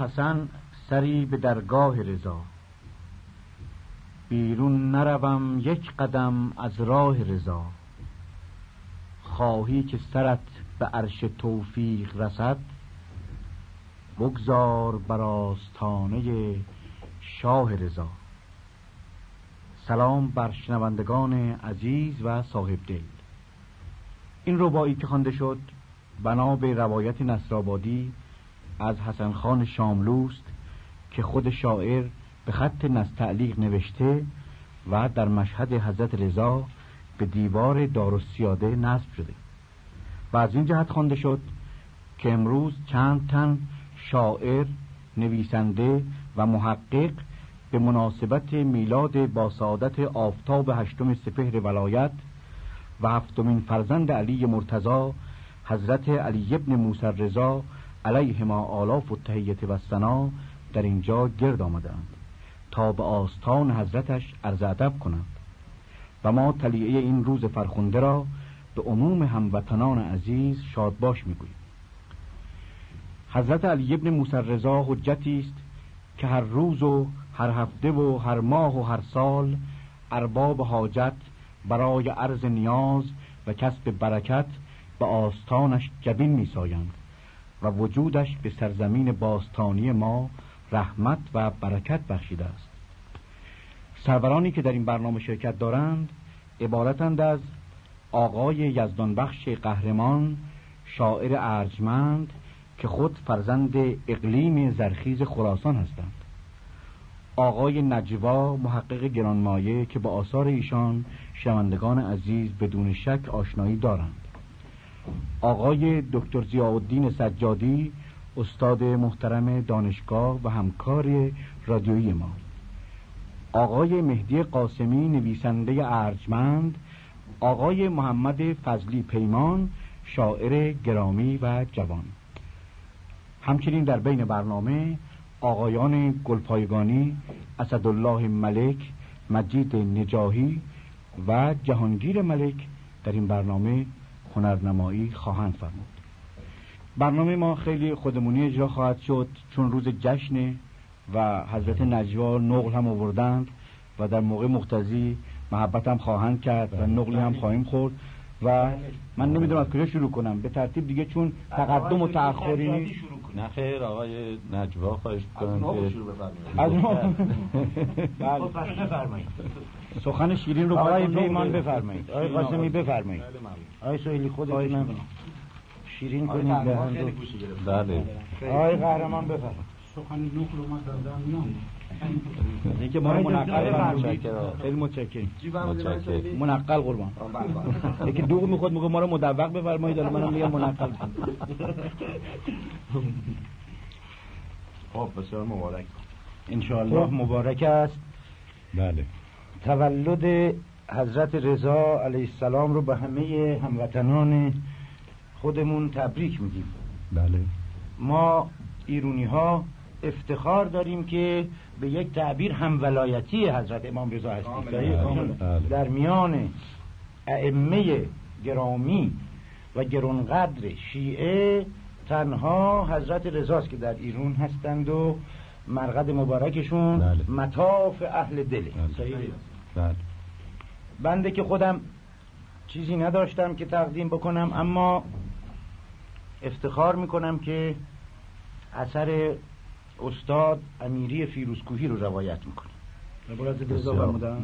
حسن سری به درگاه رضا. بیرون نروم یک قدم از راه رضا. خواهی که سرت به عرش توفیق رسد بگذار بر آستانه شاه رضا. سلام بر شنوندگان عزیز و صاحب دل. این ربایی که خوانده شد. بنا به روایت نصرآبادی از حسن خان شاملوست که خود شاعر به خط نستعلیق نوشته و در مشهد حضرت رضا به دیوار دار السیاده نصب شده. و از این جهت خوانده شد که امروز چند تن شاعر نویسنده و محقق به مناسبت میلاد با سعادت آفتاب هشتم سپهر ولایت و هفتمین فرزند علی مرتضا حضرت علی ابن موسر رضا علیهما آلاف و تهیت و سنا در اینجا گرد آمدند تا به آستان حضرتش عرض ادب کنند و ما تلیعه این روز فرخنده را به عموم هموطنان عزیز شاد باش می‌گوییم. حضرت علی ابن مسرزا حجتی است که هر روز و هر هفته و هر ماه و هر سال ارباب حاجت برای عرض نیاز و کسب برکت به آستانش جبین میسایند. و وجودش به سرزمین باستانی ما رحمت و برکت بخشیده است. سرورانی که در این برنامه شرکت دارند عبارتند از آقای یزدانبخش قهرمان شاعر ارجمند که خود فرزند اقلیم زرخیز خراسان هستند. آقای نجوا محقق گرانمایه که با آثار ایشان شمندگان عزیز بدون شک آشنایی دارند. آقای دکتر زیاددین سجادی استاد محترم دانشگاه و همکار رادیویی ما. آقای مهدی قاسمی نویسنده ارجمند. آقای محمد فضلی پیمان شاعر گرامی و جوان. همچنین در بین برنامه آقایان گلپایگانی اسدالله ملک مجید نجاهی و جهانگیر ملک در این برنامه هنرنمایی خواهند فرمود. برنامه ما خیلی خودمونی اجرا خواهد شد چون روز جشن و حضرت نجوا نقل هم آوردند و در موقع مختزی محبت هم خواهند کرد و نقل هم خواهیم خورد و من نمی‌دونم از کجا شروع کنم. به ترتیب دیگه چون تقدم و تأخری نه خیر آقای نجوا خواهش کنم از ما بفرمایید. بله. سخن شیرین رو آقای پیمان بفرمایید. آقای قاسمی بفرمایید. آقای سهیلی خودتونم شیرین کنید به هم بله. آقای قهرمان بفرمایید. سخن نقل اومد در زمین اینکه ما منقل متشکرم خیلی متشکرم. منقل قربان. بله، بله. یکی دوغ می‌خواد میگه ما رو مدوق بفرمایید الان منم میگم منقل. خب بسیار مبارک. ان خب. مبارک است. بله. تولد حضرت رضا علیه السلام رو به همه هموطنان خودمون تبریک میگیم. بله. ما ایرونی ها افتخار داریم که به یک تعبیر هم ولایتی حضرت امام رضا هستیم. بله. در میان ائمه گرامی و گرانقدر شیعه تنها حضرت رضاست که در ایران هستند و مرقد مبارکشون بله. مطاف اهل دله بله. بنده که خودم چیزی نداشتم که تقدیم بکنم اما افتخار می‌کنم که اثر استاد امیری فیروزکوهی رو روایت می‌کنم.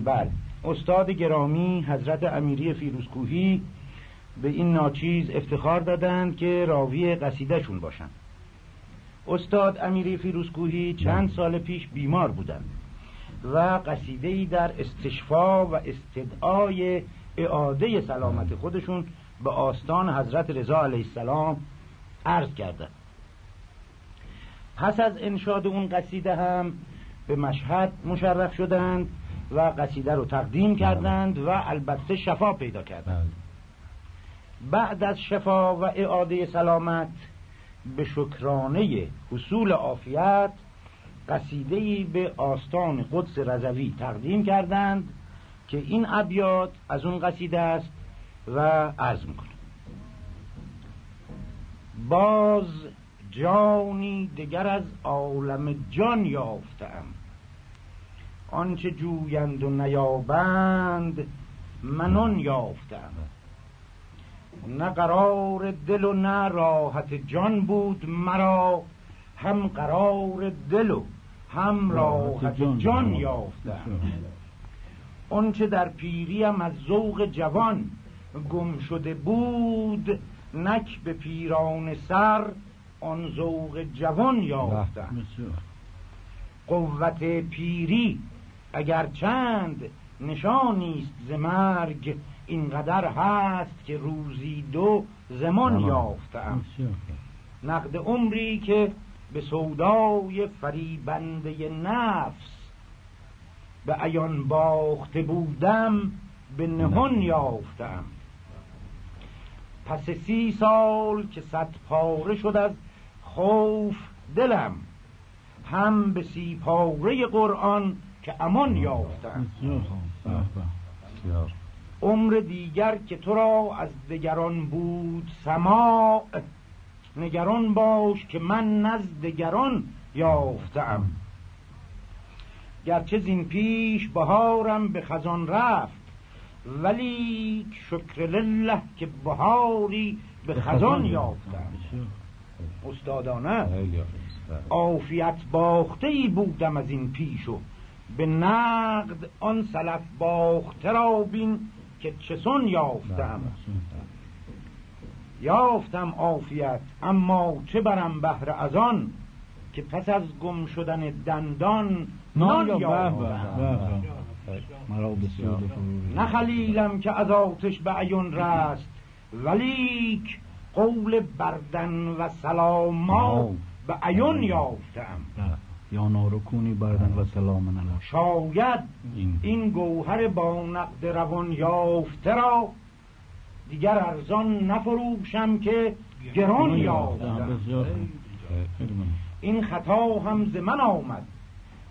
بله. استاد گرامی حضرت امیری فیروزکوهی به این ناچیز افتخار دادند که راوی قصیده شون باشند استاد امیری فیروزکوهی چند بله. سال پیش بیمار بودند و قصیدهایی در استشفا و استدعای اعاده سلامت خودشون به آستان حضرت رضا علیه السلام عرض کردند. پس از انشاد اون قصیده هم به مشهد مشرف شدند و قصیده رو تقدیم بله. کردند و البته شفا پیدا کردند. بله. بعد از شفا و اعاده سلامت به شکرانه حصول عافیت قصیده‌ای به آستان قدس رضوی تقدیم کردند که این ابیات از اون قصیده است و عرض می‌کنه باز جانی دگر از عالم جان یافتم. آنچه جویند و نیابند منان یافتم. نه قرار دل و نه راحت جان بود مرا. هم قرار دل و هم راحت جان یافتم. آنچه در پیریم از ذوق جوان گم شده بود نک به پیران سر آن ذوق جوان بله، یافتم. قوت پیری اگر چند نشانیست ز مرگ اینقدر هست که روزی دو زمان یافتم. نقد عمری که به سودای فریبنده نفس به ایان باخته بودم به نهان یافتم. پس سی سال که صد پاره شد از خوف دلم هم به سی پاره قرآن که امان یافتم. عمر دیگر که تو را از دگران بود سماع. نگران باش که من نزد دگران یافتم. گرچه زین پیش بهارم به خزان رفت ولی شکر لله که بهاری به خزان یافتم. استادانه عافیت باخته ای بودم از این پیش و به نقد آن سلف باخته را بین که چسون یافتم. یافتم عافیت اما چه برم بهر از آن که پس از گم شدن دندان نان یافتم. نه خلیلم که از آتش به عیون رست ولی قول بردن و سلام ما به عیون یافتم. یا نارکونی بردن و سلام نلا شاید این, این گوهر با نقد روان یافته را دیگر ارزان نفروشم که گران یافتم این خطا هم ز من آمد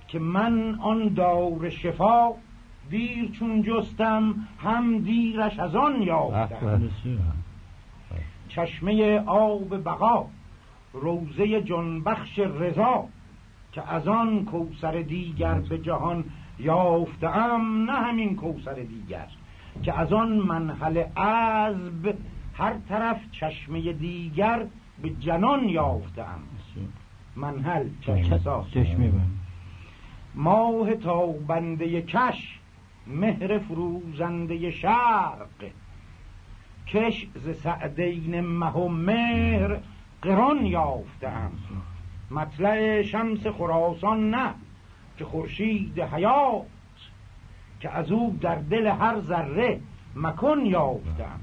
که من آن دار شفا دیر چون جستم هم دیرش از آن یافتم. بله، چشمه آب بقا روزه جنبخش رضا. که از آن کوسر دیگر به جهان یافتم نه همین کوسر دیگر که از آن منحل عذب هر طرف چشمه دیگر به جنان یافتم. منحل چشمه بله. ماه تا بنده کش مهر فروزنده شرق. کش ز سعدین مه و مهر قران یافتم. مطلع شمس خراسان نه که خورشید حیات که از او در دل هر ذره مکن یافتم.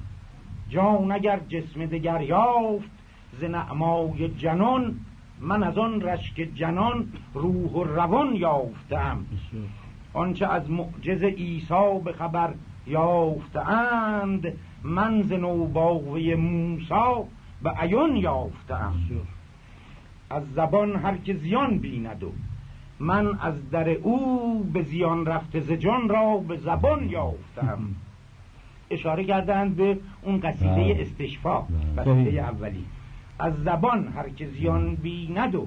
جان اگر جسم دگر یافت ز نعمای جنان من از آن رشک جنان روح و روان یافتم. آنچه از معجز عیسی به خبر یافتند من ز نوباوه موسی به عیون یافتم. از زبان هر که زیان بیند و من از در او به زیان رفته زجان را به زبان یافتم. اشاره کردند به اون قصیده بله. استشفا بله. قصیده اولی. از زبان هر که زیان بله. بیند و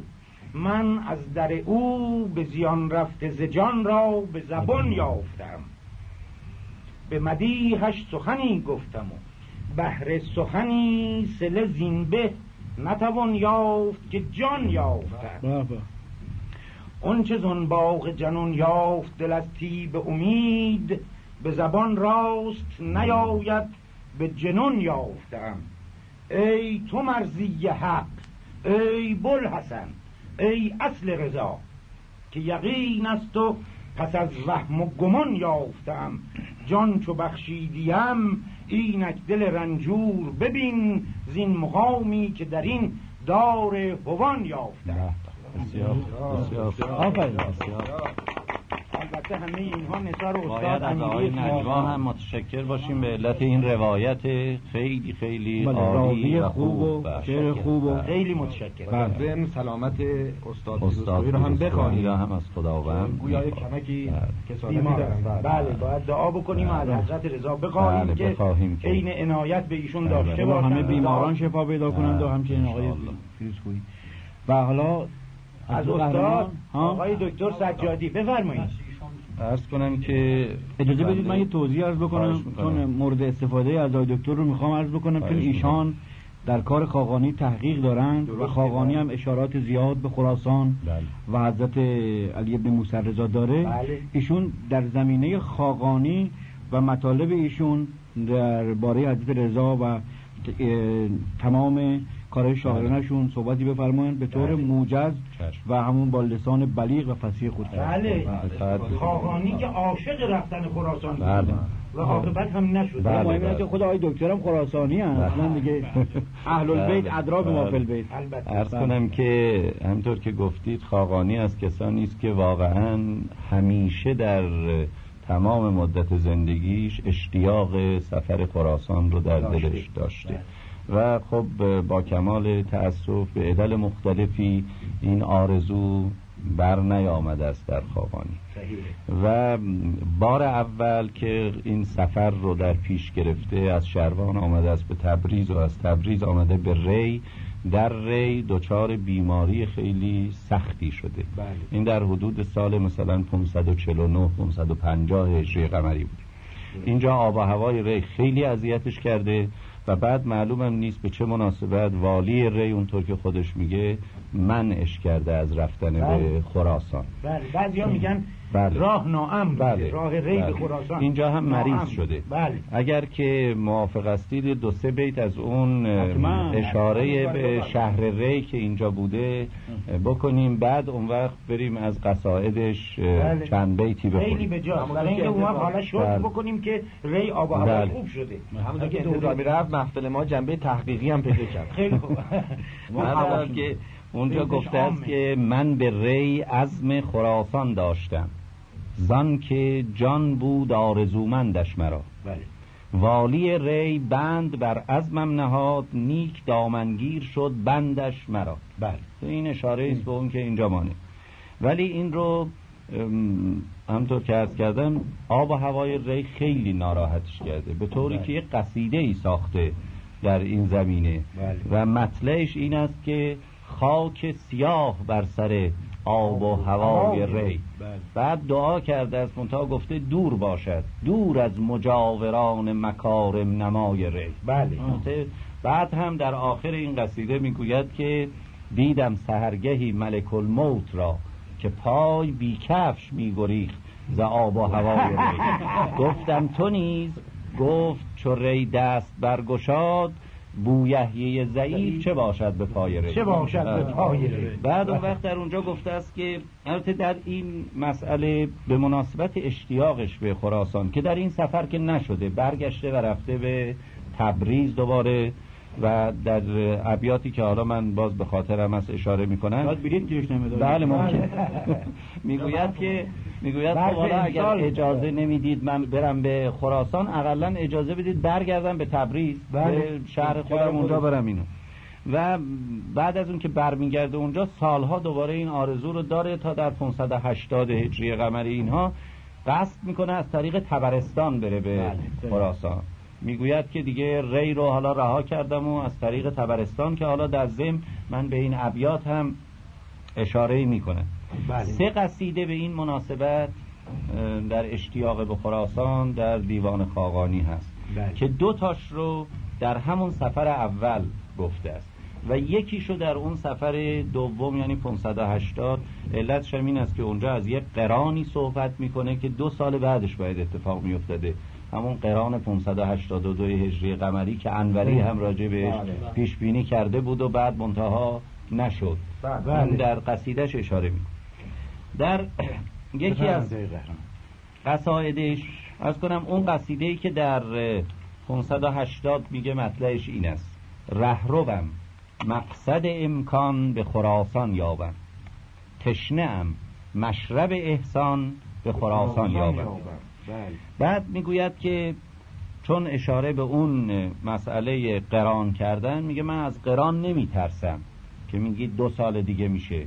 من از در او به زیان رفته زجان را به زبان یافتم. به مدیحش سخنی گفتم و بهر سخنی سله زینبه نتوان یافت که جان یافت. اون چه زن باغ جنون یافت دل به امید به زبان راست نیاید به جنون یافتم. ای تو مرزی حق ای بل حسن ای اصل رضا که یقین است و پس از وهم و گمان یافتم. جان چو بخشیدیم اینک دل رنجور ببین زین مقامی که در این دار هوان یافته. البته همه اینها نثار استاد هم متشکر باشیم به علت این روایت. خیلی خیلی بله، عالی و خوب و شعر خوب و بله. خیلی متشکر. بله. بعدم سلامت استاد دوستوی رو هم بخوانیم هم از خداوند گویا یک کمکی کسانی بله. باید دعا بکنیم از حضرت رضا بخواهیم که عین عنایت به ایشون داشته باشن. همه بیماران شفا پیدا کنند و همچنین آقای و حالا از استاد آقای دکتر سجادی بفرمایید. عرض کنم که اجازه بدید من یه توضیح عرض بکنم. چون مورد استفاده از آی دکتر رو می‌خوام عرض بکنم. چون ایشان در کار خاقانی تحقیق دارند و خاقانی هم اشارات زیاد به خراسان بله. و حضرت علی ابن موسی رضا داره بله. ایشون در زمینه خاقانی و مطالب ایشون در باره حضرت رضا و تمام کارهای شاعرانشون صحبتی بفرمایند به طور موجز و همون با لسان بلیغ و فصیح خود بله. بله. خاقانی که عاشق رفتن خراسان بود. بله. و عاقبت هم نشد بله. مهم اینه که خود آقای دکترم خراسانی هم اصلا دیگه اهل البیت ادرا به مافل بیت عرض کنم که همطور که گفتید خاقانی از کسانی است که واقعا همیشه در تمام مدت زندگیش اشتیاق سفر خراسان رو در دلش داشته. و خب با کمال تأسف به عدل مختلفی این آرزو بر نیامده است در خوابانی. و بار اول که این سفر رو در پیش گرفته از شروان آمده است به تبریز و از تبریز آمده به ری. در ری دچار بیماری خیلی سختی شده. بله. این در حدود سال مثلا 549 550 هجری قمری بود. بله. اینجا آب و هوای ری خیلی اذیتش کرده. و بعد معلومم نیست به چه مناسبت والی ری اونطور که خودش میگه منعش کرده از رفتن بل. به بله. خراسان بله بعد میگن بله. راه نام بله. راه ری بله. خراسان. اینجا هم مریض شده. بله. اگر که موافق هستید دو سه بیت از اون اشاره به شهر ری که اینجا بوده بکنیم. بعد اون وقت بریم از قصائدش بله. چند بیتی بخونیم. خیلی به جا برای اینکه اون حالا شد بله. بکنیم که ری آب و هوا خوب شده. همونطور که انتظار می‌رفت محفل ما جنبه تحقیقی هم پیدا کرد. خیلی خوب. که اونجا گفته است که من به ری عزم خراسان داشتم. زن که جان بود آرزومندش مرا. بله. والی ری بند بر عزمم نهاد نیک دامنگیر شد بندش مرا. بله. این اشاره است به اون که اینجا مانه. ولی این رو همطور که ارز کردم آب و هوای ری خیلی ناراحتش کرده. به طوری بله. که یه قصیده ای ساخته در این زمینه. بله. و مطلعش این است که خاک سیاه بر سر آب و هوای ری. بله. بعد دعا کرده از منتها گفته دور باشد. دور از مجاوران مکارم نمای ری. بله. بعد هم در آخر این قصیده می‌گوید که دیدم سهرگهی ملک الموت را که پای بیکفش میگریخت ز آب و هوای ری. گفتم تو نیز گفت چو ری دست برگشاد بویهیه ضعیف چه باشد به پای چه باشد به پای بعد اون وقت در اونجا گفته است که البته در این مسئله به مناسبت اشتیاقش به خراسان که در این سفر که نشده برگشته و رفته به تبریز دوباره و در ابیاتی که حالا من باز به خاطرم از اشاره می‌کنم. بله ممکن. بله. می‌گوید که بله. می‌گوید خب، حالا اگر اجازه نمی‌دید من برم به خراسان اقلا اجازه بدید برگردم به تبریز به شهر خودم اونجا برم اینو. و بعد از اون که برمیگرده اونجا سالها دوباره این آرزو رو داره تا در 580 هجری قمری اینها قصد می‌کنه از طریق تبرستان بره به خراسان. می‌گوید که دیگه ری رو حالا رها کردم و از طریق تبرستان که حالا در زم من به این ابیات هم اشاره می‌کنه بله. سه قصیده به این مناسبت در اشتیاق به خراسان در دیوان خاقانی هست. بله. که دو تاش رو در همون سفر اول گفته است. و یکیشو در اون سفر دوم یعنی 580 علت شمین این است که اونجا از یک قرانی صحبت می‌کنه که دو سال بعدش باید اتفاق میافتاده. همون قران 582 هجری قمری که انوری بله. هم راجع بهش بله. پیش بینی کرده بود و بعد منتها نشد. بله. بله. در قصیدش اشاره می‌کنه. در یکی از قصایدش از کنم اون قصیده ای که در 580 میگه مطلعش این است. رهروم مقصد امکان به خراسان یابم. تشنه مشرب احسان به خراسان یابم. بعد می‌گوید که چون اشاره به اون مسئله قران کردن میگه من از قران نمیترسم که میگی دو سال دیگه میشه.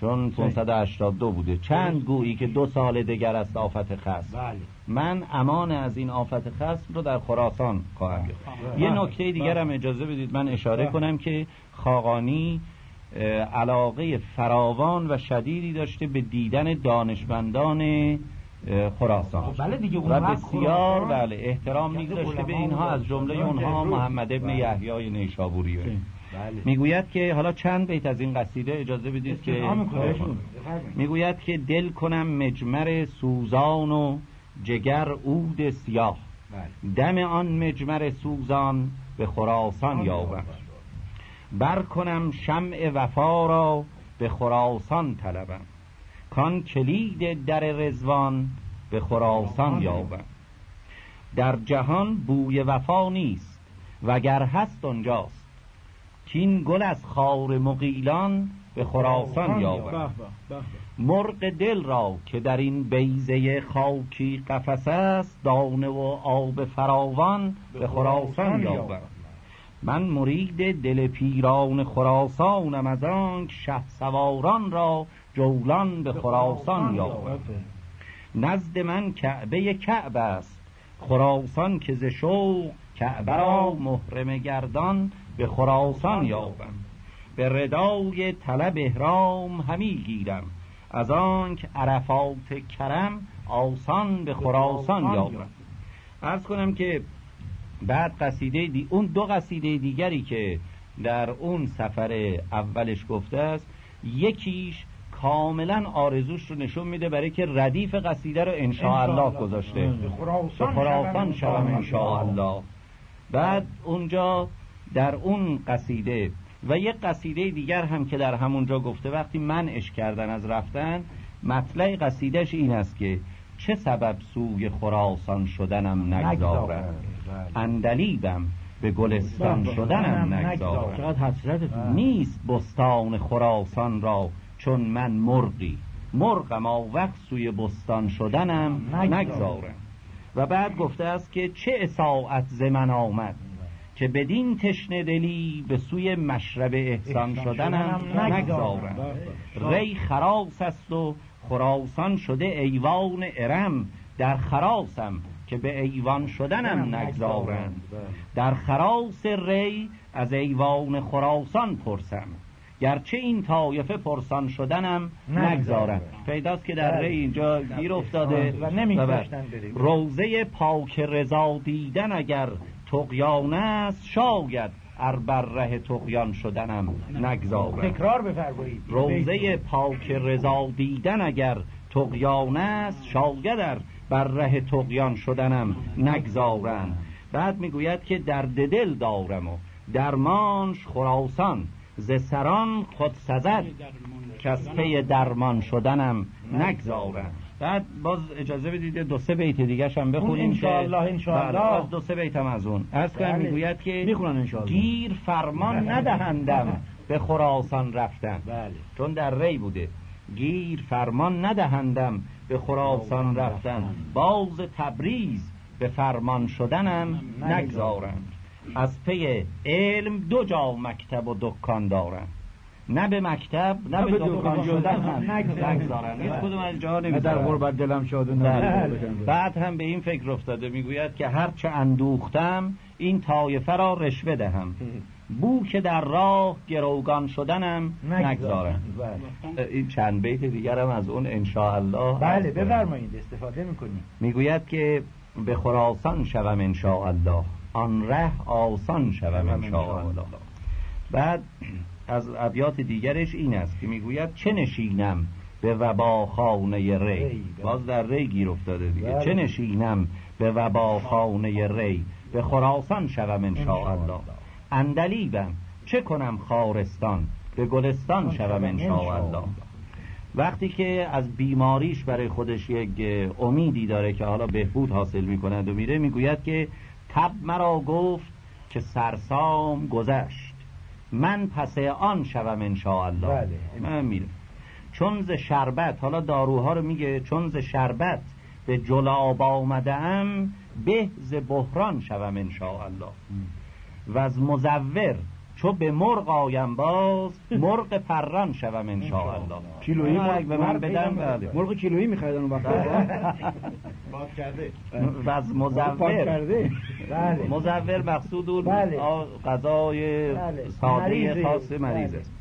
چون 582 بوده. چند گویی که دو سال دیگر است آفت خست بله. من امان از این آفت خست رو در خراسان خواهم بله. یه نکته دیگر هم اجازه بدید من اشاره کنم که خاقانی علاقه فراوان و شدیدی داشته به دیدن دانشمندان خراسان. بله دیگه و بسیار بله احترام میگذاشته به اینها از جمله اونها محمد ابن یحیای نیشابوری. بله. می‌گوید که حالا چند بیت از این قصیده اجازه بدید که می‌گوید که دل کنم مجمر سوزان و جگر عود سیاه. دم آن مجمر سوزان به خراسان یابم. بر کنم شمع وفا را به خراسان طلبم. کان کلید در رزوان به خراسان یابم. در جهان بوی وفا نیست وگر هست اونجاست کین گل از خار مقیلان به خراسان یاورد مرغ دل را که در این بیزه خاکی قفس است دانه و آب فراوان به خراسان یاورد من مرید دل پیران خراسانم از آنک شه سواران را جولان به خراسان یاورد نزد من کعبه کعب است. خراسان که ز شوق کعبه را محرم گردان به خراسان یابم. به ردای طلب احرام همی گیرم. از آنک عرفات کرم آسان به خراسان یابم. ارز کنم که بعد قصیده دی... اون دو قصیده دیگری که در اون سفر اولش گفته است یکیش کاملا آرزوش رو نشون میده برای که ردیف قصیده رو انشاءالله گذاشته. خراسان شوم انشاءالله. بعد اونجا در اون قصیده و یک قصیده دیگر هم که در همونجا گفته وقتی منعش کردن از رفتن مطلع قصیدش این است که چه سبب سوی خراسان شدنم نگذارد؟ بله. اندلیبم به گلستان بله. شدنم نگذارد. بله. نیست بستان خراسان را چون من مرغی. مرغم وقت سوی بستان شدنم نگذارم و بعد گفته است که چه اصاعت زمن آمد؟ که بدین تشنه دلی به سوی مشرب احسان شدن هم ری خراس است و خراسان شده ایوان ارم. در خراسم که به ایوان شدنم نگذارن. بله. در خراس ری از ایوان خراسان پرسم. گرچه این طایفه پرسان شدنم نگذارم. پیداست که در بله. ری اینجا گیر افتاده و روزه پاک رضا دیدن اگر تقیان است شاید ار بر ره تقیان شدنم نگذارم. تکرار بفرمایید. روزه پاک رضا دیدن اگر تقیان است شاید ار بر ره تقیان شدنم نگذارم. بعد می‌گوید که درد دل دارم و درمانش خراسان. ز سران خود سزد. کسپه درمان شدنم نگذارم. بعد باز اجازه بدید دو سه بیت دیگه هم بخونیم ان شاء الله ان شاء الله باز دو سه بیتم از اون. از بله. می‌گوید که می‌خونن ان شاء الله دیر فرمان بله. ندهندم به خراسان رفتن. بله. چون در ری بوده. گیر فرمان ندهندم به خراسان رفتن. باز تبریز به فرمان شدنم نگذارند از پی علم دو جا مکتب و دکان دارند نه به مکتب نه به دادگان شدن هم نگذارن. هیچ کدوم از جاها در غربت دلم شاد بعد هم به این فکر افتاده می‌گوید که هر چه اندوختم این طایفه را رشوه دهم. بو که در راه گروگان شدنم نگذارم بله. این چند بیت دیگرم از اون انشاءالله بله بفرمایید استفاده می‌کنیم. می‌گوید که به خراسان شوم انشاءالله. آن ره آسان شوم انشاءالله. بعد از ابیات دیگرش این است که می‌گوید چه نشینم به وبا خانه ری باز در ری گیر افتاده دیگه. چه نشینم به وبا خانه ری؟ به خراسان شوم الله اندلیبم. چه کنم خارستان؟ به گلستان شوم الله وقتی که از بیماریش برای خودش یک امیدی داره که حالا بهبود حاصل می‌کنه و میره می‌گوید که تب مرا گفت که سرسام گذشت. من پس آن شوم انشاءالله بله. من میرم چون ز شربت حالا داروها رو میگه چون ز شربت به جلابا آمده ام به ز بحران شوم الله. و از مزور چو به مرغ آیم باز مرغ پرن شوم ان شاء الله کیلویی مرغ به من بدن مرغ کیلویی می‌خریدن اون وقت؟ باز کرده. باز مزور. کرده. بله. مزور مقصود اون بله. غذای بله. ساده خاص مریض است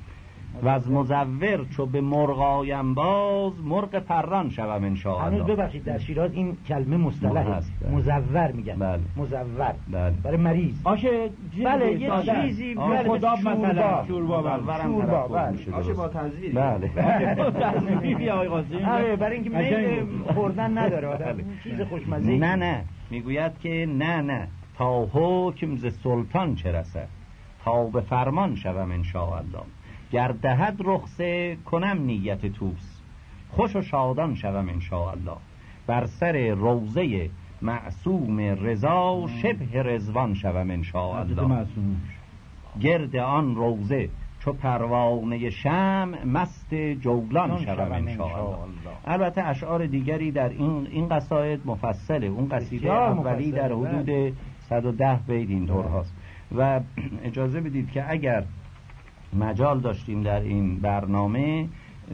و از مزور چو به مرغ آیم باز مرغ پران شوم ان شاء هنوز ببخشید در شیراز این کلمه مصطلح است مزور میگن. بله. مزور. بله. برای مریض. آشه بله یه چیزی بله خدا مثلا شوربا. شوربا بله. آشه با تنظیر بله. تنظیر آقای قاسم. آره برای اینکه میل خوردن نداره آدم. بله. چیز خوشمزه نه نه. می‌گوید که نه نه. تا حکم ز سلطان چه رسد؟ تا به فرمان شوم ان شاء الله گر دهد رخصه کنم نیت توس خوش و شادان شوم ان الله بر سر روزه معصوم رضا شبه رزوان شوم ان الله گرد آن روزه چو پروانه شم مست جولان شوم الله البته اشعار دیگری در این این قصاید مفصله اون قصیده اولی در حدود 110 بیت این طور هاست. و اجازه بدید که اگر مجال داشتیم در این برنامه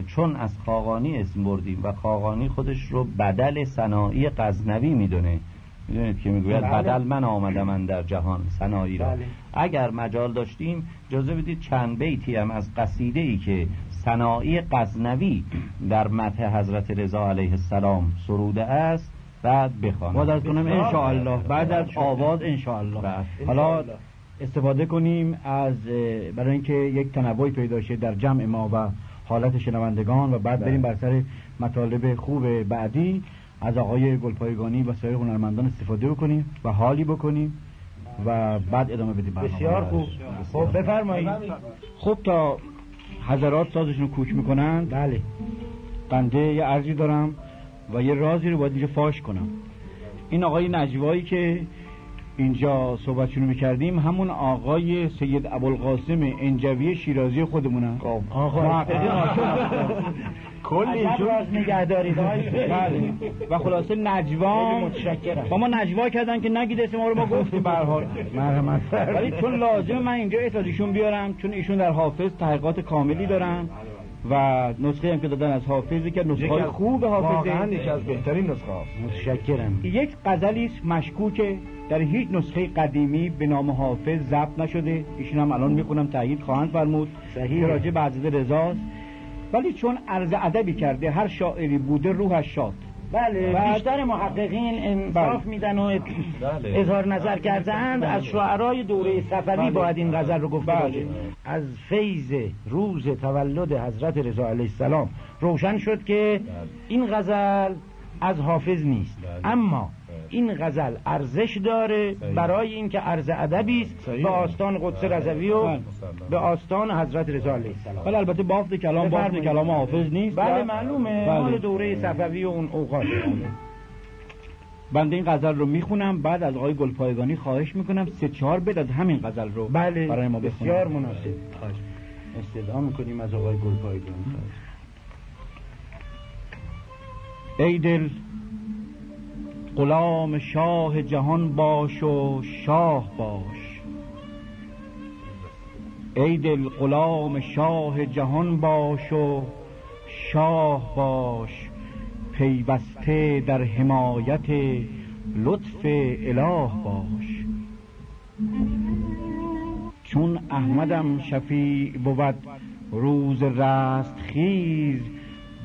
چون از خاقانی اسم بردیم و خاقانی خودش رو بدل صناعی غزنوی می‌دونه. می‌دونید که می‌گوید بله. بدل من آمده من در جهان صناعی را. بله. اگر مجال داشتیم اجازه بدید چند بیتی هم از قصیده ای که صناعی غزنوی در متح حضرت رضا علیه السلام سروده است بعد بخوانم. بعد از کنم انشاءالله. بعد از آواز انشاءالله. بله. حالا استفاده کنیم از برای اینکه یک تنوعی پیدا شه در جمع ما و حالت شنوندگان و بعد بله. بریم بر سر مطالب خوب بعدی. از آقای گلپایگانی و سایر هنرمندان استفاده بکنیم و حالی بکنیم و بعد ادامه بدیم بسیار خوب. خب بفرمایید. خوب. تا حضرات سازشون کوچ می‌کنن. بله. بنده یه ارزی دارم و یه رازی رو باید اینجا فاش کنم. این آقای نجوایی که اینجا صحبتشون می‌کردیم همون آقای سید ابوالقاسم انجوی شیرازی خودمونن خب. آقا کلی بله. و خلاصه نجوا با ما نجوا کردن که نگید اسم ما رو ما گفتی به حال. ولی چون لازم من اینجا اطلاعاتشون بیارم چون ایشون در حافظ تحقیقات کاملی بله. دارن. و نسخه هم که دادن از حافظی که نسخه خوب حافظه. یکی از بهترین نسخه متشکرم. یک غزلی مشکوکه در هیچ نسخه قدیمی به نام حافظ ضبط نشده. ایشون هم الان می‌خونم تایید خواهند فرمود. صحیح. راجع به عزیز رضاست. ولی چون عرض ادبی کرده هر شاعری بوده روحش شاد. بله،, بله بیشتر محققین انصاف بله. میدن و بله. اظهار نظر کردند از شعرهای دوره صفوی باید این غزل رو گفته باشه از فیض روز تولد حضرت رضا علیه السلام روشن شد که این غزل از حافظ نیست. اما این غزل ارزش داره برای اینکه عرض ادبی است. به آستان قدس بله. رضوی و بله. به آستان حضرت رضا علیه السلام. بله البته بافت کلام بافت کلام حافظ نیست. بله معلومه. بله. مال دوره صفوی و اون اوقات. بنده این غزل رو می‌خونم بعد از آقای گلپایگانی خواهش می‌کنم سه چهار بداد همین غزل رو بله برای ما بخونم بسیار مناسب. استدعا می‌کنیم از آقای گلپایگانی. ای دل غلام شاه جهان باش و شاه باش. ای دل غلام شاه جهان باش و شاه باش. پیوسته در حمایت لطف اله باش. چون احمدم شفیع بود روز رست خیز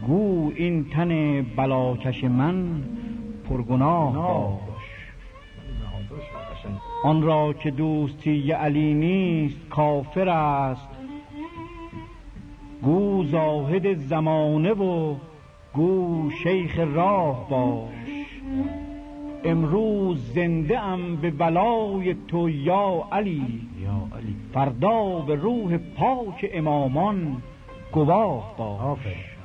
گو این تن بلاکش من پرگناه باش. آن را که دوستی علی نیست کافر است. گو زاهد زمانه و گو شیخ راه باش. امروز زنده ام به بلای تو یا علی. فردا به روح پاک امامان گواه باش.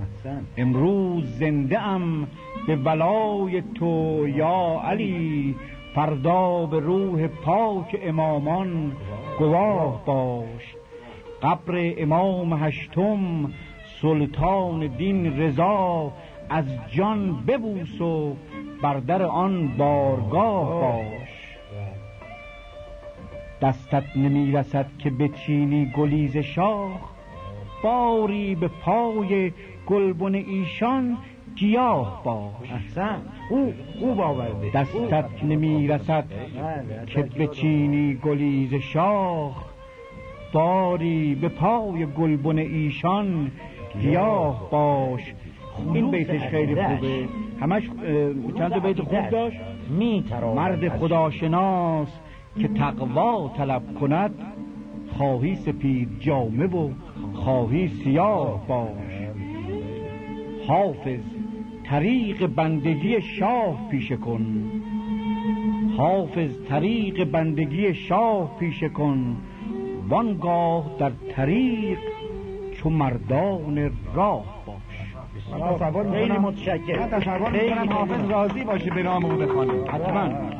حسن امروز زنده ام به بلای تو یا علی فردا به روح پاک امامان گواه باش۔ قبر امام هشتم سلطان دین رضا از جان ببوس و بر در آن بارگاه باش۔ دستت نمی رسد که بچینی گلیز شاخ باری به پای گلبن ایشان گیاه با احسن. او او باورده دستت نمی‌رسد. بله، بله. که به چینی گلیز شاخ. باری به پای گلبن ایشان گیاه باش. این بیتش خیلی خوبه. همش چند بیت خوب داشت؟ می مرد خداشناس که تقوا طلب کند خواهی سپید جامه و خواهی سیاه باش. حافظ طریق بندگی شاه پیش کن. حافظ طریق بندگی شاه پیش کن. وانگاه در طریق چو مردان راه باش. تصور خیلی متشکرم. تصور حافظ راضی باشه به نام او بخوانه. حتما.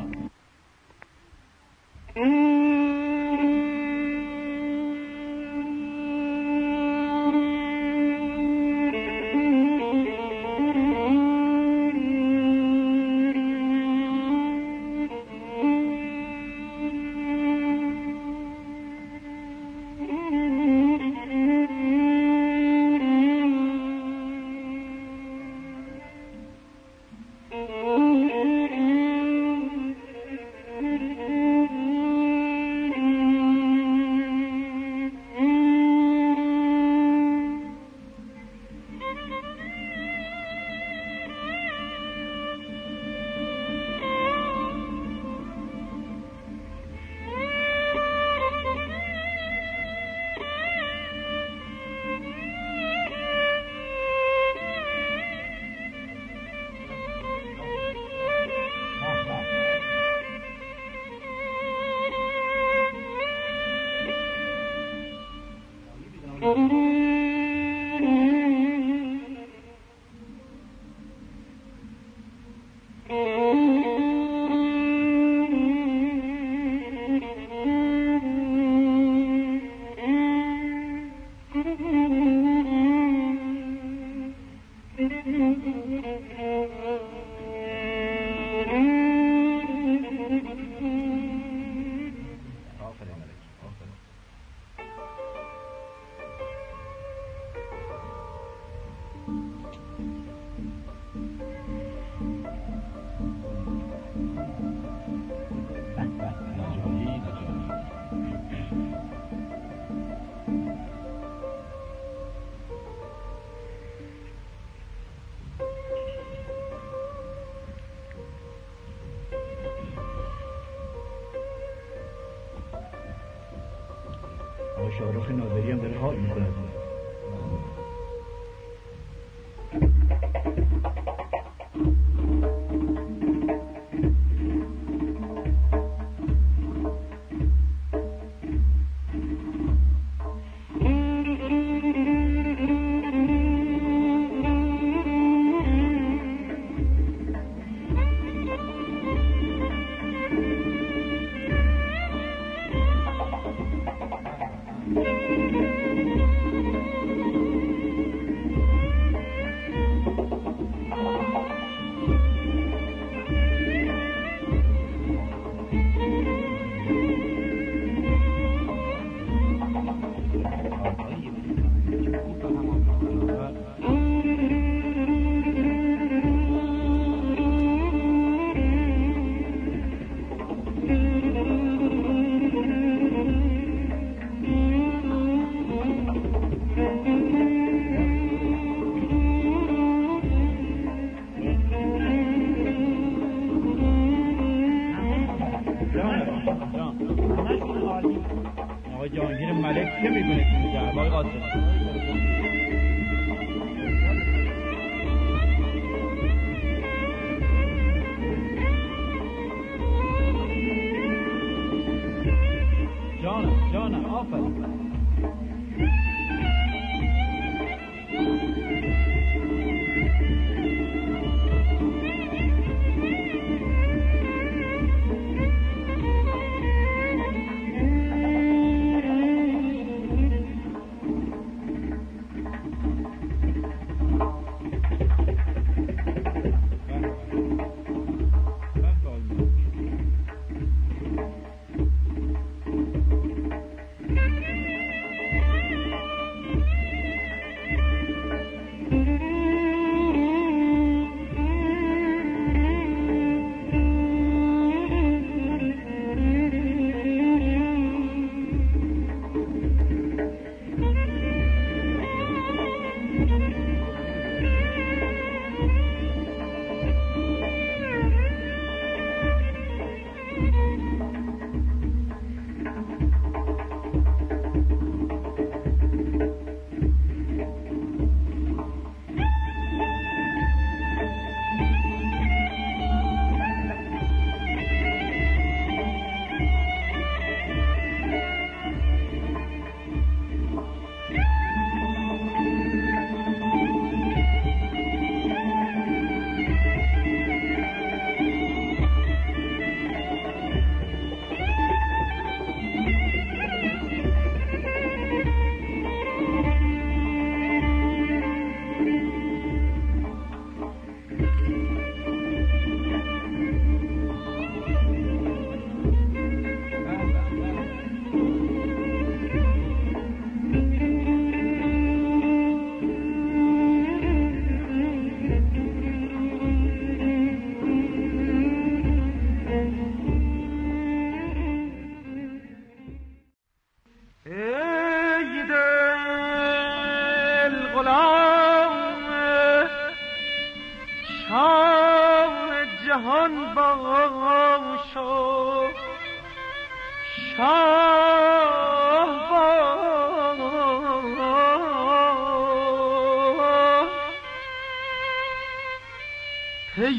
ناظری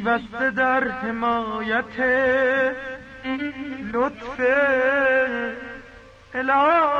پیوسته در حمایت لطف الهی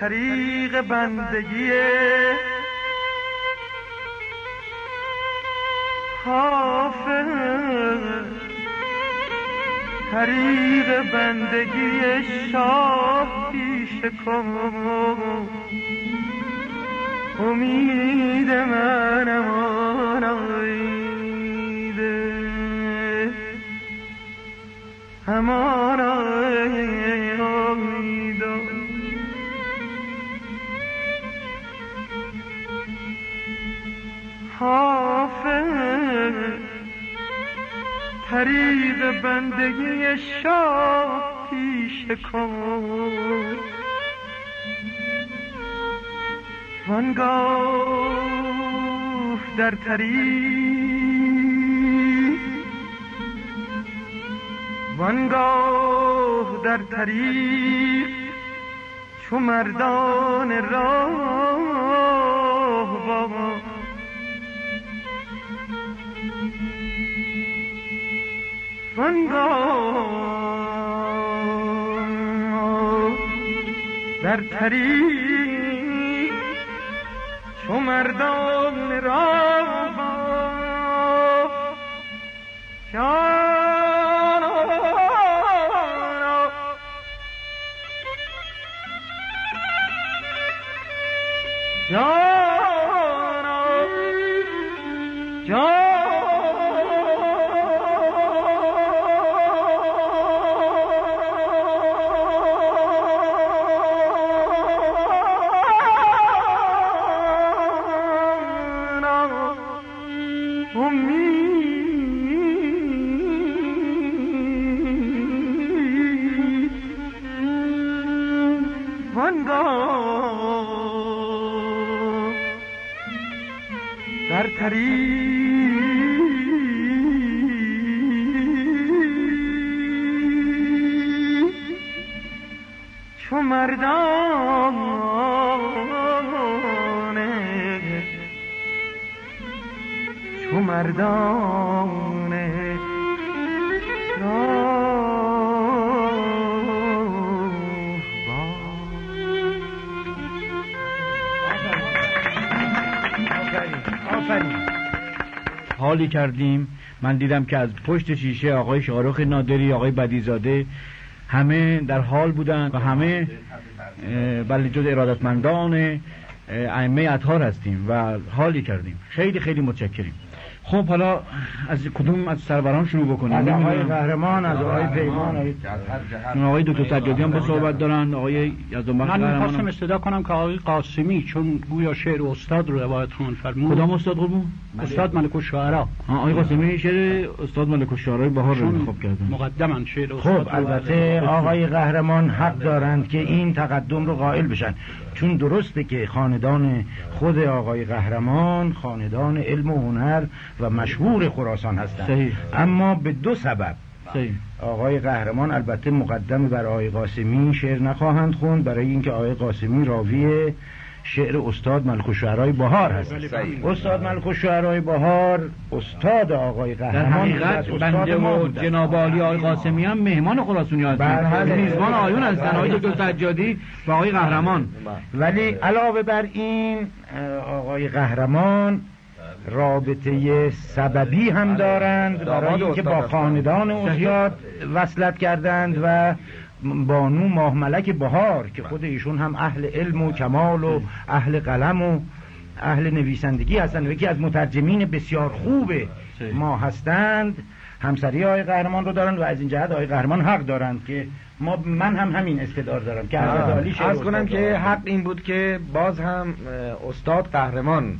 طریق بندگی حافظ طریق بندگی شاه پیش کن. امید منم ہمارا حافظ بندگی شاہ پیش کن من در طریق وان در طریق چو مردان راه بابا۔ وانگاه در طریق چو مردان را با تو مردانه حالی کردیم من دیدم که از پشت شیشه آقای شارخ نادری آقای بدیزاده همه در حال بودن و همه بله جز ارادتمندان ائمه اطهار هستیم و حالی کردیم. خیلی خیلی متشکریم. خب حالا از کدوم از سربران شروع بکنیم؟ از آقای قهرمان از آقای پیمان. از آقای دکتر سجادیان با صحبت دارن آقای یزدانبخش من می‌خواستم استدا کنم که آقای قاسمی چون گویا شعر استاد رو روایت خون فرمود. کدام استاد قربون؟ استاد ملک شعرا آقای قاسمی شعر استاد ملک الشعرا بهار رو انتخاب کردن مقدما شعر خب، استاد خب البته آقای قهرمان حق دارند که این تقدم رو قائل بشن. چون درسته که خاندان خود آقای قهرمان خاندان علم و هنر و مشهور خراسان هستند. اما به دو سبب. صحیح. آقای قهرمان البته مقدم بر آقای قاسمی شعر نخواهند خوند. برای اینکه آقای قاسمی راوی شعر استاد ملک شعرهای بهار هست. استاد ملک شعرهای بهار استاد آقای قهرمان در حقیقت بنده و جناب عالی آقای قاسمی هم مهمان خراسانی هستند بله، بله. میزبان آیون هستند آقای دو سجادی و آقای قهرمان. ولی علاوه بر این آقای قهرمان رابطه سببی هم دارند برای اینکه با خاندان استاد وصلت کردند و بانو ماه ملک بهار که بله. خود ایشون هم اهل علم و کمال و بله. اهل قلم و اهل نویسندگی هستند و یکی از مترجمین بسیار خوب بله. ما هستند. همسری آقای قهرمان رو دارن و از این جهت آقای قهرمان حق دارند که ما من هم همین استدار دارم که از کنم که حق این بود که باز هم استاد قهرمان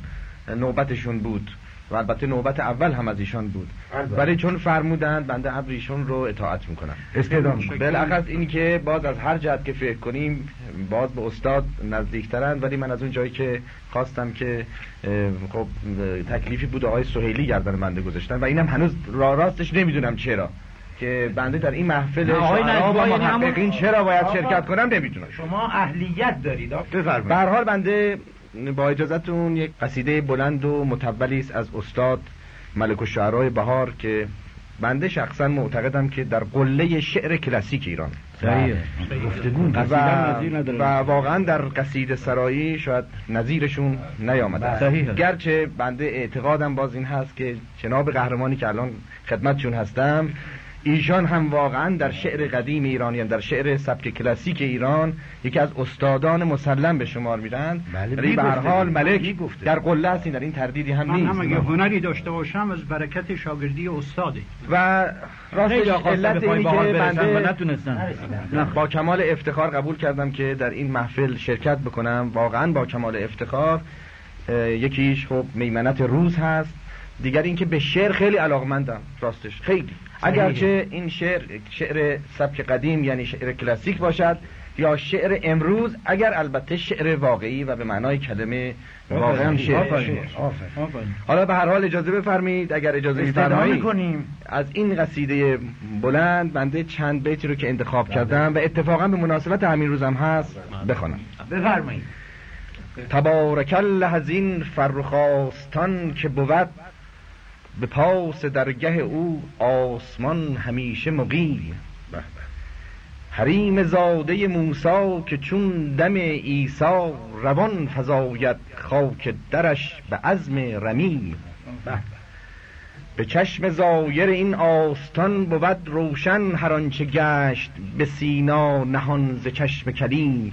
نوبتشون بود. و البته نوبت اول هم از ایشان بود. ولی چون فرمودند بنده هم ایشون رو اطاعت می‌کنم. استدام بالاخص این که باز از هر جهت که فکر کنیم باز به استاد نزدیکترند ولی من از اون جایی که خواستم که خب تکلیفی بود آقای سهیلی گردن بنده گذاشتن و اینم هنوز را راستش نمی‌دونم چرا. که بنده در این محفل آقای یعنی همون... چرا باید شرکت کنم؟ نمی‌دونم. شما اهلیت دارید. به هر حال بنده با اجازتون یک قصیده بلند و متولی است از استاد ملک الشعرای بهار که بنده شخصا معتقدم که در قله شعر کلاسیک ایران. صحیح. و, و واقعا در قصیده سرایی شاید نظیرشون نیامده گرچه بنده اعتقادم باز این هست که جناب قهرمانی که الان خدمتشون هستم ایشان هم واقعا در شعر قدیم ایرانیان یعنی در شعر سبک کلاسیک ایران یکی از استادان مسلم به شمار میرن. ولی به هر حال ملک گفته. در قله است در این تردیدی هم نیست من هم هنری داشته باشم از برکت شاگردی استاده و راستش علت اینی که بنده با کمال افتخار قبول کردم که در این محفل شرکت بکنم. واقعا با کمال افتخار. یکیش خب میمنت روز هست. دیگر اینکه به شعر خیلی علاقمندم راستش. خیلی. اگرچه این شعر شعر سبک قدیم یعنی شعر کلاسیک باشد یا شعر امروز اگر البته شعر واقعی و به معنای کلمه واقعی شعر حالا به هر حال اجازه بفرمایید اگر اجازه بفرمایید از این قصیده بلند بنده چند بیتی رو که انتخاب کردم و اتفاقا به مناسبت همین روزم هست بخونم. بفرمایید. تبارک الله از این فرخواستان که بود به پاس درگه او آسمان همیشه مقیم. حریم زاده موسا که چون دم عیسی روان فضایت خاک درش به عزم رمی. به چشم زایر این آستان بود روشن هر آنچه گشت به سینا نهان ز چشم کلیم.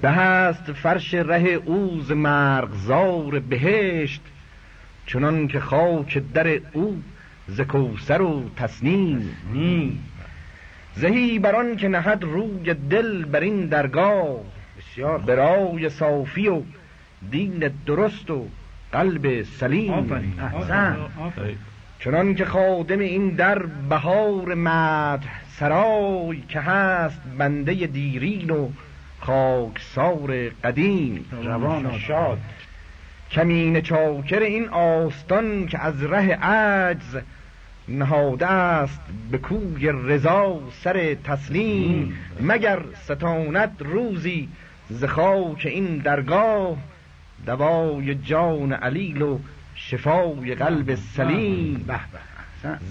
به هست فرش ره اوز مرغزار بهشت چنان که خاک در او ز کوثر و تسنیم. نی زهی بر که نهد روی دل بر این درگاه بسیار برای صافی و دین درست و قلب سلیم. چنان که خادم این در بهار مد سرای که هست بنده دیرین و خاکسار قدیم. روان شاد. کمین چاکر این آستان که از ره عجز نهاده است به کوی رضا سر تسلیم مگر ستانت روزی زخاو که این درگاه دوای جان علیل و شفای قلب سلیم.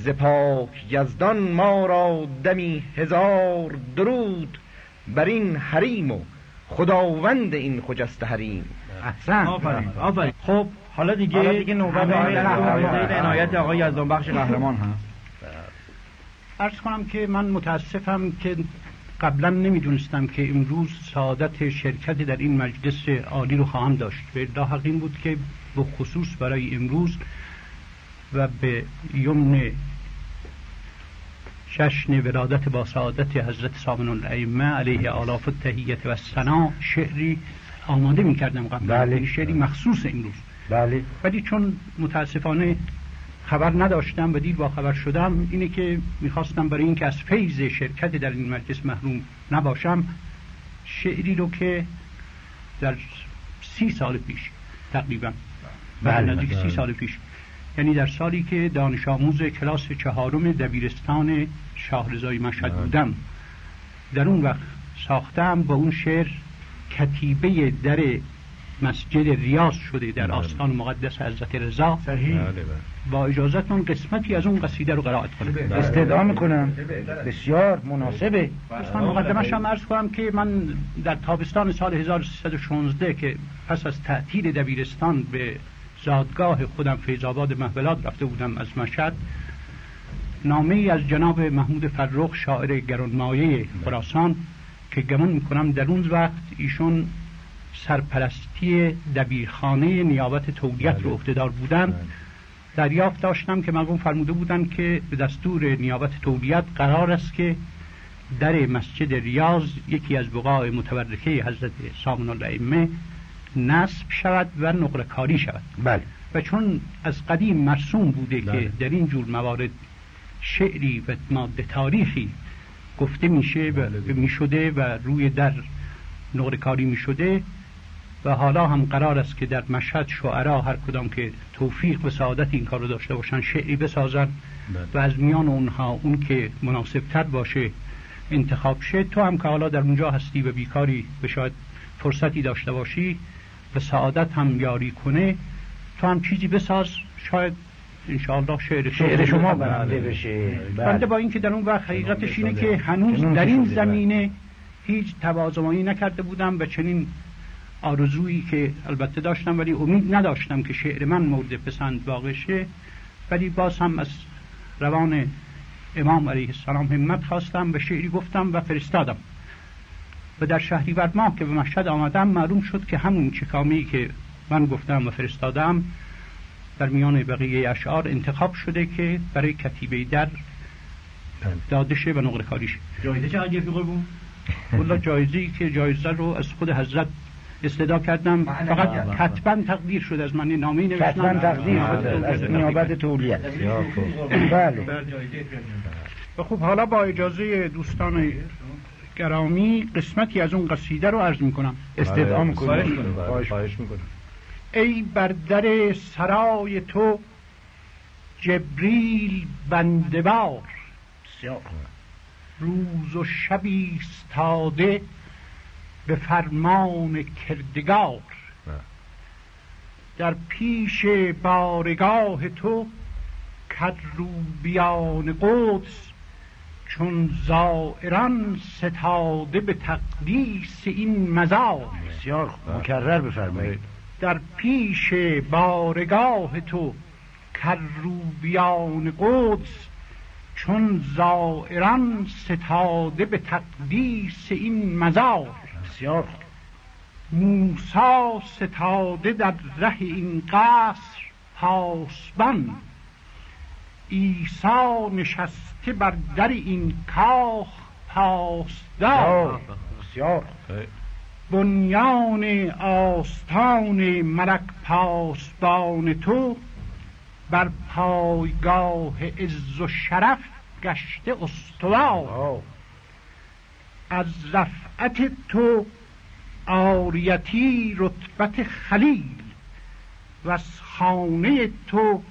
زپاک یزدان ما را دمی هزار درود بر این حریم و خداوند این خجست حریم. احسن. آفرین خب حالا دیگه حالا دیگه نوبت عنایت آقای یزدان بخش قهرمان هست ارز بله. کنم که من متاسفم که قبلا نمی‌دونستم که امروز سعادت شرکت در این مجلس عالی رو خواهم داشت. به ادعا این بود که به خصوص برای امروز و به یمن جشن ولادت با سعادت حضرت سامن الائمه علیه آلاف التهیت و سنا شعری آماده می‌کردم قبل بله. شعری مخصوص امروز بله. ولی چون متاسفانه خبر نداشتم و دیر با خبر شدم اینه که می‌خواستم برای اینکه از فیض شرکت در این مجلس محروم نباشم شعری رو که در سی سال پیش تقریبا بله نزدیک سی بله. سال پیش یعنی در سالی که دانش آموز کلاس چهارم دبیرستان شاهرزای مشهد بله. بودم در اون وقت ساختم با اون شعر کتیبه در مسجد ریاض شده در بله. آستان مقدس حضرت رضا. بله، بله. با اجازتون قسمتی از اون قصیده رو قرائت کنم. استدعا می‌کنم. بسیار مناسبه. دوستان مقدمه هم عرض کنم که من در تابستان سال 1316 که پس از تعطیل دبیرستان به زادگاه خودم فیضآباد محولات رفته بودم از مشهد نامه ای از جناب محمود فرخ شاعر گرانمایه خراسان که گمان می‌کنم در اون وقت ایشون سرپرستی دبیرخانه نیابت تولیت رو بله. عهدهدار بودند. بله. دریافت داشتم که مرحوم فرموده بودند که به دستور نیابت تولیت قرار است که در مسجد ریاض یکی از بقاع متبرکه حضرت سامن الائمه نصب شود و نقره کاری شود. بله. و چون از قدیم مرسوم بوده بله. که در این جور موارد شعری و ماده تاریخی گفته میشه بله. می‌شده و روی در نقره کاری می‌شده و حالا هم قرار است که در مشهد شعرا هر کدام که توفیق و سعادت این کار رو داشته باشن شعری بسازن بله. و از میان اونها اون که مناسب تر باشه انتخاب شه تو هم که حالا در اونجا هستی و بیکاری به شاید فرصتی داشته باشی و سعادت هم یاری کنه تو هم چیزی بساز شاید انشاءالله شعر, شعر شما برنده بشه. بله. بنده با اینکه در اون وقت حقیقتش اینه که هنوز در این زمینه هیچ توازمایی نکرده بودم و چنین آرزویی که البته داشتم ولی امید نداشتم که شعر من مورد پسند واقع شه. ولی باز هم از روان امام علیه السلام همت خواستم و شعری گفتم و فرستادم. و در شهری ماه که به مشهد آمدم معلوم شد که همون چکامی که من گفتم و فرستادم در میان بقیه اشعار انتخاب شده که برای کتیبه در دادشه و نقره کاریش. جایزه چقدر گرفتی قربون؟ والله جایزه که جایزه رو از خود حضرت استدا کردم بله، فقط بله، بله. کتبا تقدیر شد از من نامه نوشتم کتبا تقدیر شد از نیابت تولیت خب. بله. و خب حالا با اجازه دوستان گرامی قسمتی از اون قصیده رو عرض می‌کنم. استدعا می‌کنم. خواهش می‌کنم. ای بر در سرای تو جبریل بندبار روز و شبی استاده به فرمان کردگار. در پیش بارگاه تو کدروبیان قدس چون زائران ستاده به تقدیس این مزار. بسیار مکرر بفرمایید. در پیش بارگاه تو کروبیان قدس چون زائران ستاده به تقدیس این مزار. بسیار موسا ستاده در ره این قصر پاسبان. عیسی نشسته بر در این کاخ پاسدار. بسیار بنیان آستان ملک پاسبان تو بر پایگاه عز و شرف گشته استوار. از رفعت تو آریتی رتبت خلیل و از خانه تو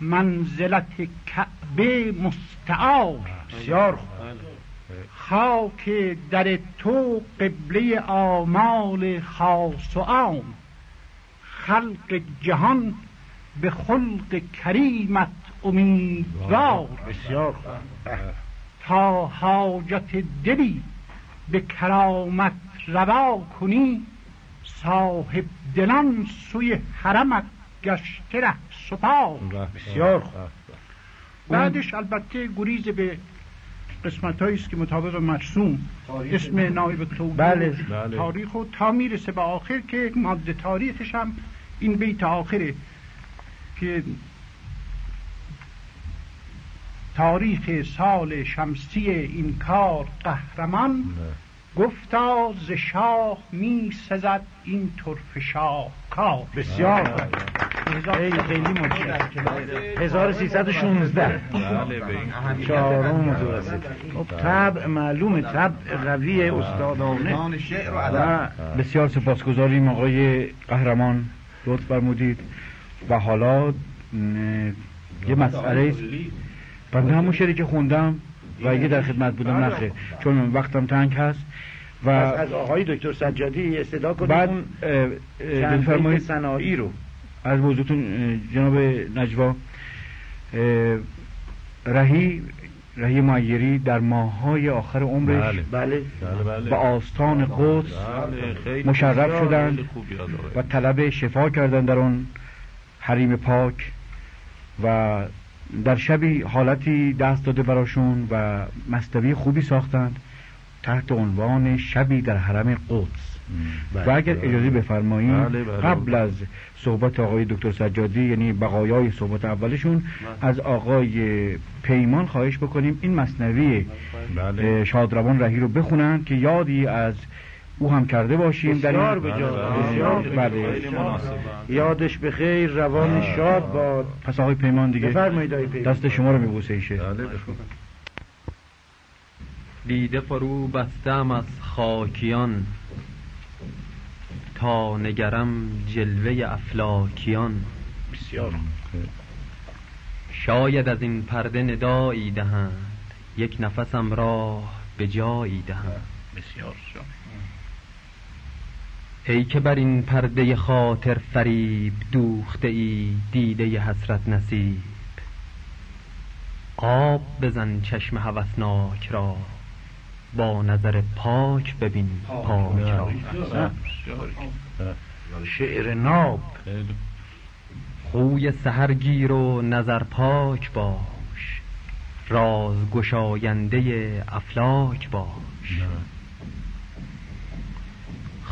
منزلت کعبه مستعار. بسیار خوب. بله. خاک در تو قبله آمال خاص و عام. خلق جهان به خلق کریمت امیدوار. بسیار تا حاجت دلی به کرامت روا کنی صاحب دلان سوی حرمت گشته ره سپاه بسیار خوب. بعدش البته گریز به قسمت است که مطابق مرسوم اسم نایب توبیر بله. بله. تاریخ و تا می‌رسه به آخر که ماده تاریخش هم این بیت آخره که تاریخ سال شمسی این کار قهرمان گفتا ز شاه می سزد این طرف شاه کار بسیار خیلی متشکرم 1316 چهارم خب، طبع معلوم طبع قوی استادانه. و بسیار سپاسگزاریم آقای قهرمان. لطف فرمودید. و حالا یه مسئله بنده همون شعری که خوندم و اگه در خدمت بودم بله. نخیر. چون وقتم تنگ هست و از آقای دکتر سجادی استدا کنیم. بعد بفرمایید. صناعی رو. از موضوعتون جناب نجوا رهی رهی معیری در ماهای آخر عمرش بله. بله. به آستان قدس مشرف شدند و طلب شفا کردند در آن حریم پاک و در شبی حالتی دست داده براشون و مستوی خوبی ساختند تحت عنوان شبی در حرم قدس. و اگر بله، اجازه بله. بفرمایید بله، قبل از صحبت آقای دکتر سجادی یعنی بقایای صحبت اولشون از آقای پیمان خواهش بکنیم این مصنوی شادروان رهی رو بخونن که یادی از او هم کرده باشیم در بله. یادش به خیر روان شاد باد پس آقای پیمان دیگه دست شما رو میبوسه ایشه دیده فرو بستم از خاکیان تا نگرم جلوه افلاکیان. بسیار. شاید از این پرده ندایی دهند یک نفسم را به جایی دهند. بسیار. شاید ای که بر این پرده خاطر فریب دوخته ای دیده حسرت نصیب. آب بزن چشم هوسناک را با نظر پاک ببین پاک را. شعر ناب. خوی سهرگیر و نظر پاک باش. راز گشاینده افلاک باش.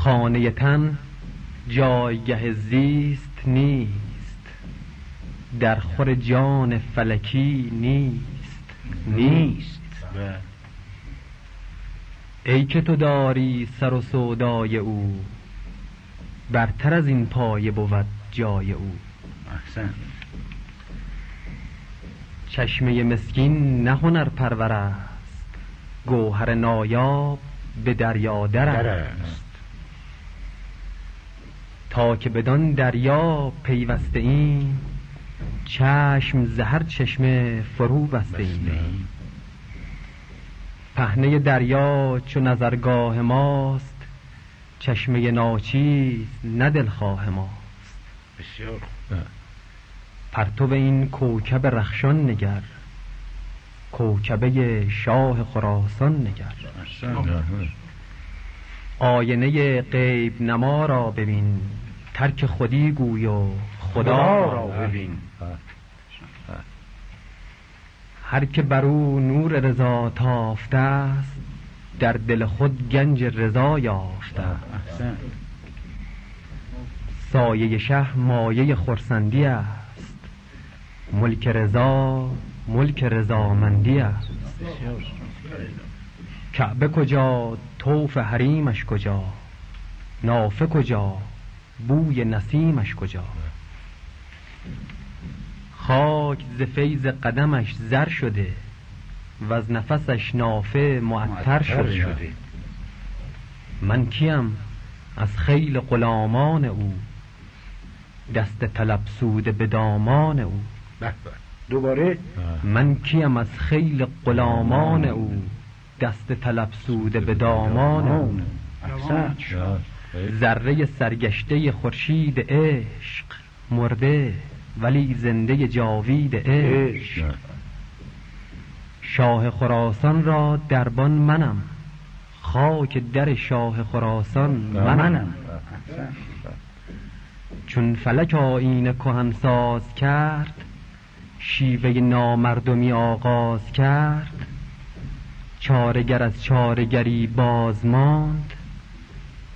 خانه تن جایگه زیست نیست. در خور جان فلکی نیست. نیست. ای که تو داری سر و سودای او برتر از این پایه بود جای او. احسن. چشمه مسکین نه هنر پرور است گوهر نایاب به دریا در تا که بدان دریا پیوسته این چشم زهر چشمه فرو بسته ایم. پهنه دریا چو نظرگاه ماست چشمه ناچیز ندلخواه دلخواه ماست. بسیار پرتو این کوکب رخشان نگر کوکبه شاه خراسان نگر. آینه غیب نما را ببین. ترک خودی گوی و خدا را ببین. هر که بر او نور رضا تافته است در دل خود گنج رضا یافته سایه شه مایه خرسندی است. ملک رضا ملک رضامندی است. کعبه کجا؟ توف حریمش کجا؟ نافه کجا؟ بوی نسیمش کجا؟ خاک ز فیض قدمش زر شده و از نفسش نافه معطر شده, شده. من کیم؟ از خیل غلامان او. دست طلب سود به دامان او. دوباره؟ من کیم از خیل غلامان او. دست طلب سود به دامان او. ذره سرگشته خورشید عشق مرده ولی زنده جاوید عشق. شاه خراسان را دربان منم. خاک در شاه خراسان منم. چون فلک آین کهنساز کرد شیوه نامردمی آغاز کرد چارگر از چارگری باز ماند.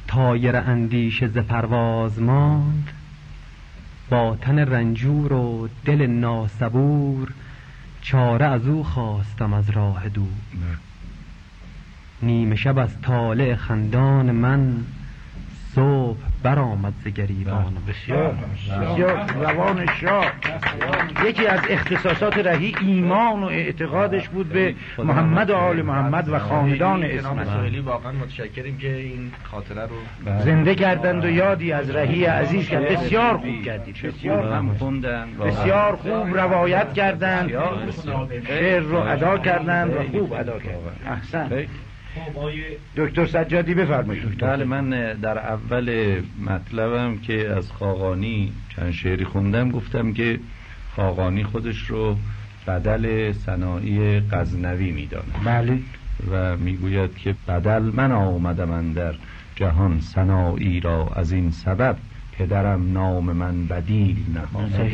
طایر اندیش ز پرواز ماند. با تن رنجور و دل ناسبور چاره از او خواستم از راه دور. نیم شب از طالع خندان من صبح برآمد ز گریبان. بله، بسیار. بله، روان شاه. یکی از اختصاصات رهی ایمان و اعتقادش بود به محمد و آل محمد و خاندان اسماعیلی واقعا متشکریم که این خاطره رو بله. زنده کردند و یادی از رهی عزیز کرد. بسیار خوب کردید. بسیار بسیار خوب روایت کردند. شعر رو ادا کردند و خوب ادا کردند. احسن. دکتر سجادی بفرمایید دکتر. بله من در اول مطلبم که از خاقانی چند شعری خوندم گفتم که خاقانی خودش رو بدل صناعی غزنوی میدانه بله. و می‌گوید که بدل من آمدم در جهان صناعی را از این سبب پدرم نام من بدیل نهاد.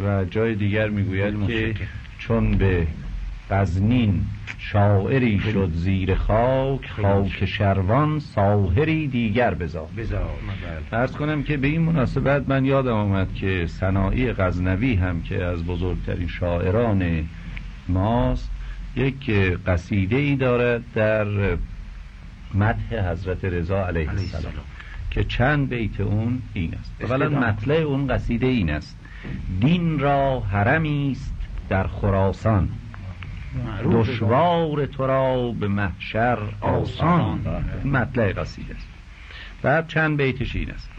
و جای دیگر می‌گوید که چون به غزنین شاعری شد زیر خاک خاک شروان ساهری دیگر بذار فرض کنم که به این مناسبت من یادم آمد که صناعی غزنوی هم که از بزرگترین شاعران ماست یک قصیده ای دارد در مدح حضرت رضا علیه السلام که چند بیت اون این است. اولا مطلع اون قصیده این است. دین را حرمی است در خراسان. دشوار تو را به محشر آسان مطلع قصیده است. بعد چند بیتش این است.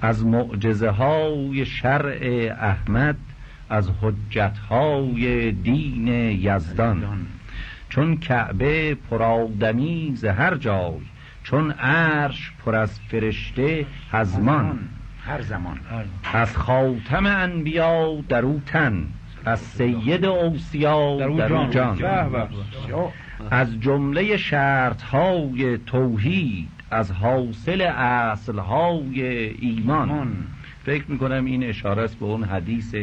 از معجزه های شرع احمد از حجت های دین یزدان. چون کعبه پرآدمی ز هر جای چون عرش پر از فرشته هزمان. هر زمان. از خاتم انبیا در او تن از سید اوسیا در اون جان. از جمله شرط های توحید از حاصل اصل های ایمان. فکر می‌کنم این اشاره است به اون حدیث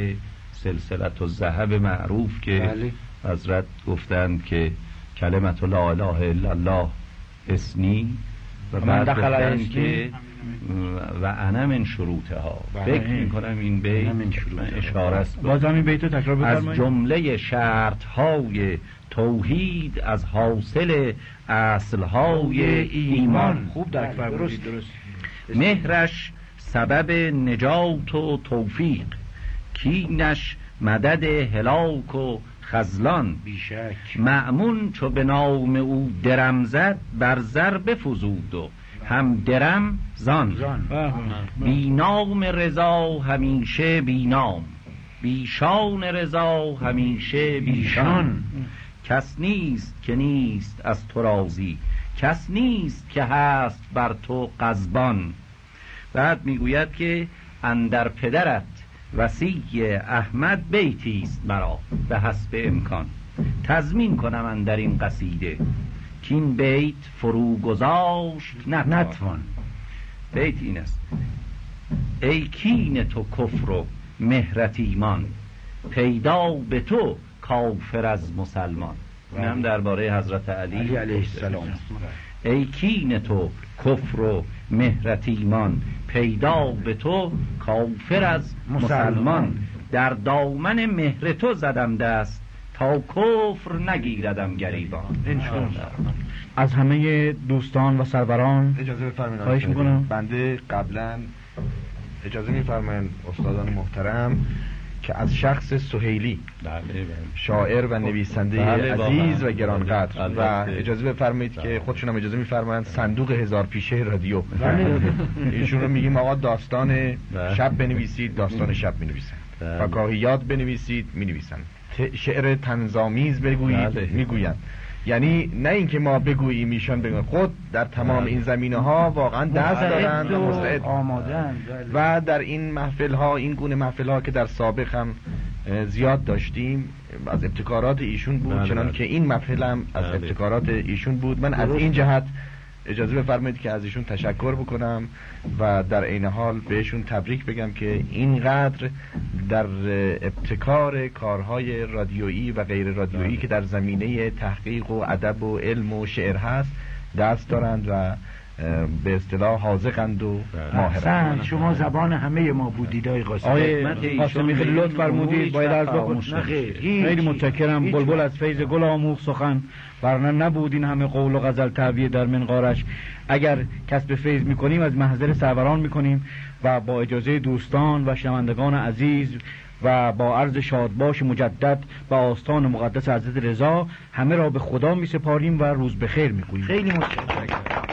سلسلت و زهب معروف که بله. حضرت گفتند که کلمت لا اله الا الله اسنی. و بعد دخل که و انا من شروط ها فکر می کنم این بیت اشاره است. باز همین بیت تکرار بفرمایید. از جمله شرط های توحید از حاصل اصل های ایمان. خوب درک فرمودید درست. مهرش سبب نجات و توفیق. کینش مدد هلاک و خزلان. بیشک. معمون چو به نام او درمزد بر زر بفزود و هم درم زان. بینام رضا همیشه بینام بیشان رضا همیشه بیشان کس نیست که نیست از تو راضی. کس نیست که هست بر تو قزبان بعد می‌گوید که اندر پدرت وسیع احمد بیتی است مرا. به حسب امکان. تضمین کنم اندر این قصیده. کین بیت فرو گذاشت نتوان. بیت این است. ای کین تو کفر و مهرت ایمان پیدا به تو کافر از مسلمان. این هم بله. درباره حضرت علی, علی علیه السلام. ای کین تو کفر و مهرت ایمان پیدا به تو کافر از مسلمان. در دامن مهر تو زدم دست. او کفر نگیردم گریبان از همه دوستان و سروران اجازه بفرمایید. خواهش می‌کنم. بنده قبلا اجازه میفرمایید استادان محترم که از شخص سهیلی بله، بله. شاعر و نویسنده بله، عزیز و گرانقدر و اجازه بفرمایید که خودشون هم اجازه میفرمایند صندوق هزار پیشه رادیو. ایشون رو میگیم آقا داستان شب بنویسید داستان شب می‌نویسند. و گاهی یاد بنویسید می‌نویسند. شعر تنظامیز بگویید می‌گویند. یعنی نه اینکه ما بگوییم ایشان بگوییم خود در تمام این زمینه ها واقعا دست دارند و, و در این محفل ها این گونه محفل ها که در سابق هم زیاد داشتیم از ابتکارات ایشون بود چنان که این محفل هم از ابتکارات ایشون بود. من از این جهت اجازه بفرمایید که از ایشون تشکر بکنم و در عین حال بهشون تبریک بگم که اینقدر در ابتکار کارهای رادیویی و غیر رادیویی که در زمینه تحقیق و ادب و علم و شعر هست دست دارند و به اصطلاح حاضقند و بله. ماهرند. شما زبان همه ما بودید آقای قاسم قاسمی خیلی لطف فرمودید باید از خیلی متشکرم. بلبل از فیض گل آموخ سخن. برنا نبود این همه قول و غزل تعبیه در منقارش. اگر کسب فیض می‌کنیم از محضر سروران می‌کنیم و با اجازه دوستان و شنوندگان عزیز و با عرض شادباش مجدد و آستان مقدس حضرت رضا همه را به خدا می سپاریم و روز بخیر می خیلی متشکرم.